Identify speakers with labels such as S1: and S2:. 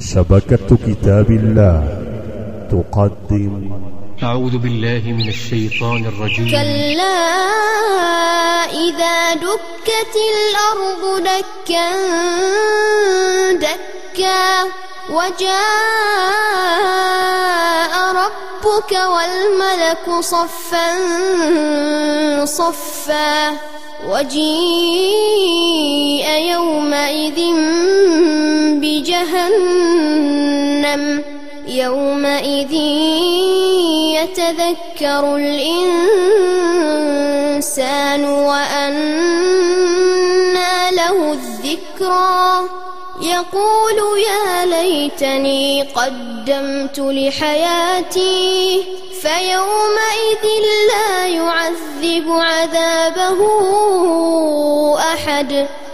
S1: شبكة كتاب الله تقدم.
S2: أعوذ بالله من الشيطان الرجيم.
S3: كلا إذا دكت الأرض دكا دكا وجاء ربك والملك صفا صفا. وجيء يومئذ بجهنم. يومئذ يتذكر الإنسان وأنى له الذكرى. يقول يا ليتني قدمت لحياتي فيومئذ لا يعذب عذابه أحد.